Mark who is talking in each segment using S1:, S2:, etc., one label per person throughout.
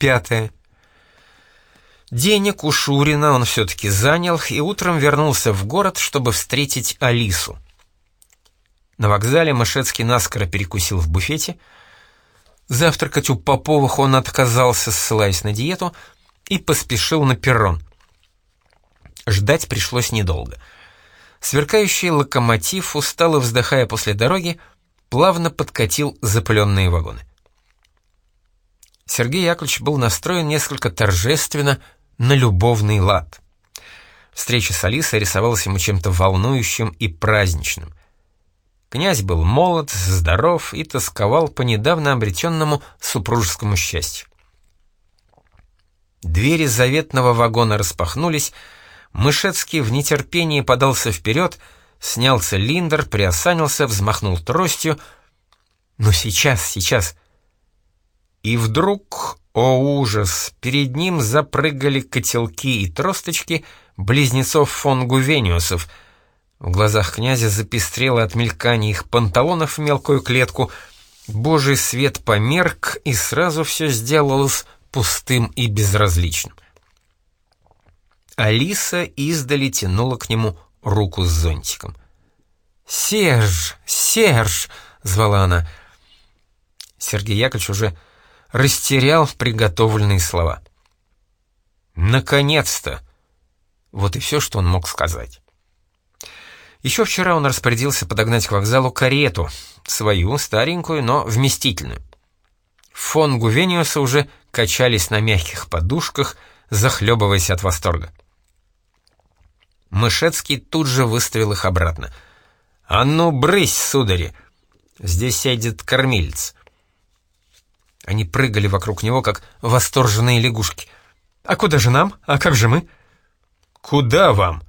S1: Пятое. Денег у Шурина он все-таки занял и утром вернулся в город, чтобы встретить Алису. На вокзале Мышецкий наскоро перекусил в буфете. Завтракать у Поповых он отказался, ссылаясь на диету, и поспешил на перрон. Ждать пришлось недолго. Сверкающий локомотив, устало вздыхая после дороги, плавно подкатил запыленные вагоны. Сергей Яковлевич был настроен несколько торжественно, на любовный лад. Встреча с Алисой рисовалась ему чем-то волнующим и праздничным. Князь был молод, здоров и тосковал по недавно обретенному супружескому счастью. Двери заветного вагона распахнулись, Мышецкий в нетерпении подался вперед, снял цилиндр, приосанился, взмахнул тростью. «Ну сейчас, сейчас!» И вдруг о ужас! Перед ним запрыгали котелки и тросточки близнецов фон Гувениусов. В глазах князя запестрело от мелькания их панталонов в мелкую клетку. Божий свет померк, и сразу все сделалось пустым и безразличным. Алиса издали тянула к нему руку с зонтиком. «Серж! Серж!» — звала она. Сергей Яковлевич уже растерял приготовленные слова. «Наконец-то!» Вот и все, что он мог сказать. Еще вчера он распорядился подогнать к вокзалу карету, свою, старенькую, но вместительную. Фон Гувениуса уже качались на мягких подушках, захлебываясь от восторга. Мышецкий тут же выставил их обратно. «А ну, брысь, судари! Здесь сядет кормилец. Они прыгали вокруг него, как восторженные лягушки. «А куда же нам? А как же мы?» «Куда вам?»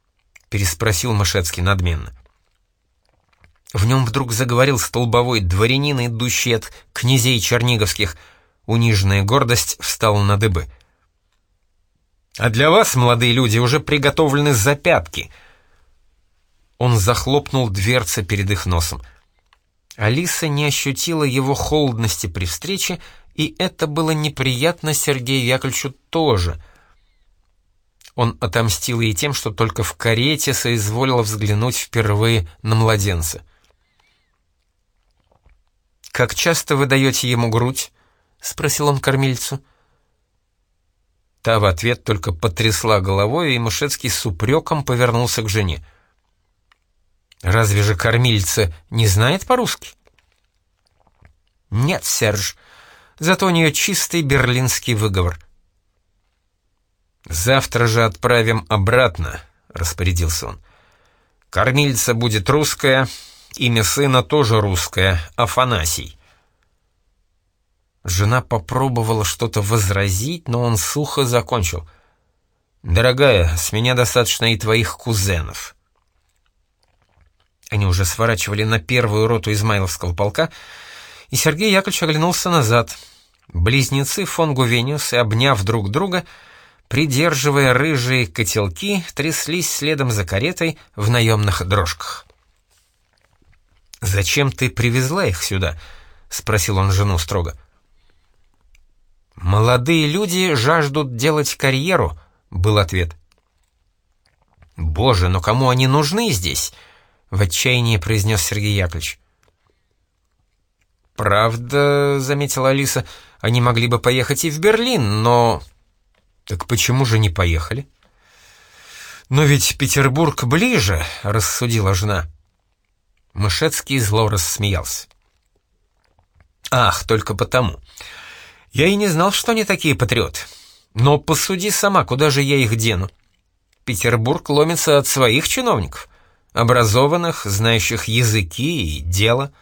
S1: — переспросил Машецкий надменно. В нем вдруг заговорил столбовой дворянин, идущий от князей черниговских. Униженная гордость встала на дыбы. «А для вас, молодые люди, уже приготовлены запятки!» Он захлопнул дверцы перед их носом — Алиса не ощутила его холодности при встрече, и это было неприятно Сергею Яковлевичу тоже. Он отомстил ей тем, что только в карете соизволила взглянуть впервые на младенца. «Как часто вы даете ему грудь?» — спросил он кормильцу. Та в ответ только потрясла головой, и Мышецкий с упреком повернулся к жене. — Разве же кормильца не знает по-русски? Нет, Серж, зато у нее чистый берлинский выговор. «Завтра же отправим обратно», — распорядился он. «Кормильца будет русская, имя сына тоже русское, Афанасий». Жена попробовала что-то возразить, но он сухо закончил. «Дорогая, с меня достаточно и твоих кузенов». Они уже сворачивали на первую роту Измайловского полка, и Сергей Яковлевич оглянулся назад. Близнецы фон Гувениус, обняв друг друга, придерживая рыжие котелки, тряслись следом за каретой в наемных дрожках. «Зачем ты привезла их сюда?» — спросил он жену строго. «Молодые люди жаждут делать карьеру», — был ответ. «Боже, но кому они нужны здесь?» — в отчаянии произнес Сергей Яковлевич. «Правда, — заметила Алиса, — они могли бы поехать и в Берлин, но...» «Так почему же не поехали?» «Но ведь Петербург ближе», — рассудила жена. Мышецкий зло рассмеялся. «Ах, только потому. Я и не знал, что они такие патриоты. Но посуди сама, куда же я их дену? Петербург ломится от своих чиновников образованных, знающих языки и дело.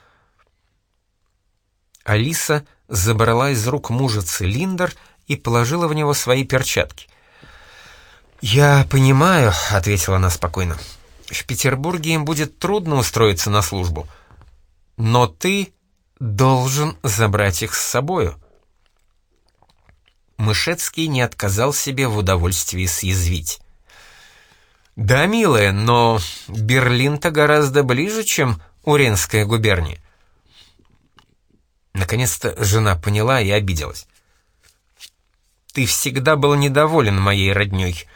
S1: Алиса забрала из рук мужа цилиндр и положила в него свои перчатки. «Я понимаю», — ответила она спокойно, — «в Петербурге им будет трудно устроиться на службу, но ты должен забрать их с собою». Мышецкий не отказал себе в удовольствии съязвить. «Да, милая, но Берлин-то гораздо ближе, чем Уренская губерния». Наконец-то жена поняла и обиделась. Ты всегда был недоволен моей роднёй.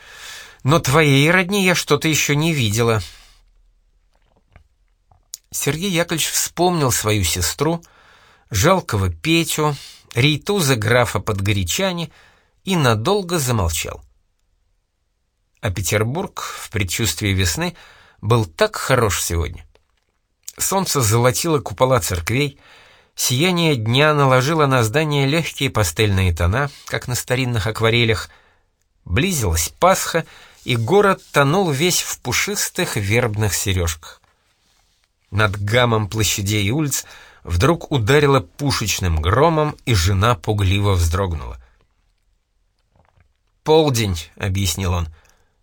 S1: Но твоей родни я что-то еще не видела». Сергей Яковлевич вспомнил свою сестру, жалкого Петю, рейтуза графа Подгорячани и надолго замолчал. А Петербург в предчувствии весны был так хорош сегодня. Солнце золотило купола церквей, сияние дня наложило на здание легкие пастельные тона, как на старинных акварелях. Близилась Пасха, и город тонул весь в пушистых вербных сережках. Над гамом площадей и улиц вдруг ударило пушечным громом, и жена пугливо вздрогнула. «Полдень», — объяснил он, —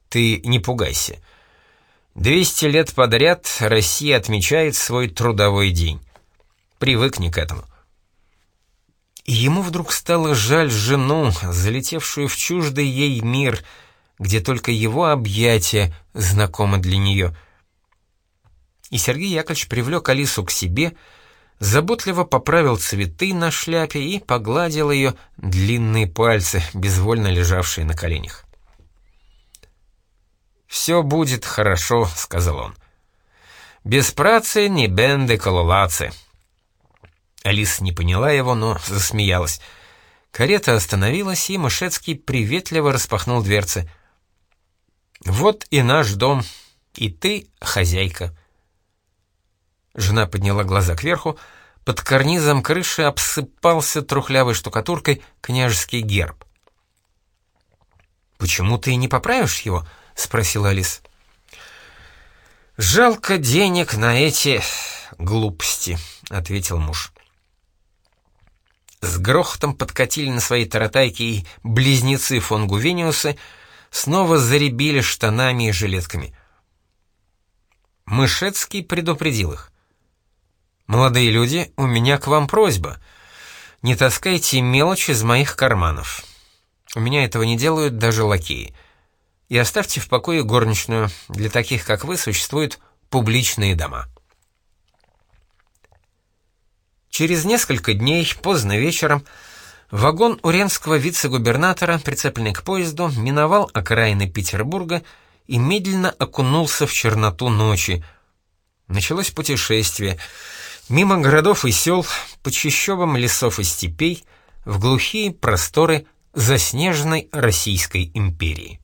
S1: «ты не пугайся. Двести лет подряд Россия отмечает свой трудовой день. Привыкни к этому». И ему вдруг стало жаль жену, залетевшую в чуждый ей мир, где только его объятия знакомы для нее — и Сергей Яковлевич привлек Алису к себе, заботливо поправил цветы на шляпе и погладил ее длинные пальцы, безвольно лежавшие на коленях. «Все будет хорошо», — сказал он. «Без працы не бенды кололацы». Алиса не поняла его, но засмеялась. Карета остановилась, и Мышецкий приветливо распахнул дверцы. «Вот и наш дом, и ты хозяйка». Жена подняла глаза кверху. Под карнизом крыши обсыпался трухлявой штукатуркой княжеский герб. «Почему ты не поправишь его?» — спросила Алис. «Жалко денег на эти глупости», — ответил муж. С грохотом подкатили на свои таратайки и близнецы фон Гувениусы снова заребили штанами и жилетками. Мышецкий предупредил их. «Молодые люди, у меня к вам просьба. Не таскайте мелочь из моих карманов. У меня этого не делают даже лакеи. И оставьте в покое горничную. Для таких, как вы, существуют публичные дома». Через несколько дней, поздно вечером, вагон уренского вице-губернатора, прицепленный к поезду, миновал окраины Петербурга и медленно окунулся в черноту ночи. Началось путешествие — Мимо городов и сел, по чащобам лесов и степей, в глухие просторы заснеженной Российской империи.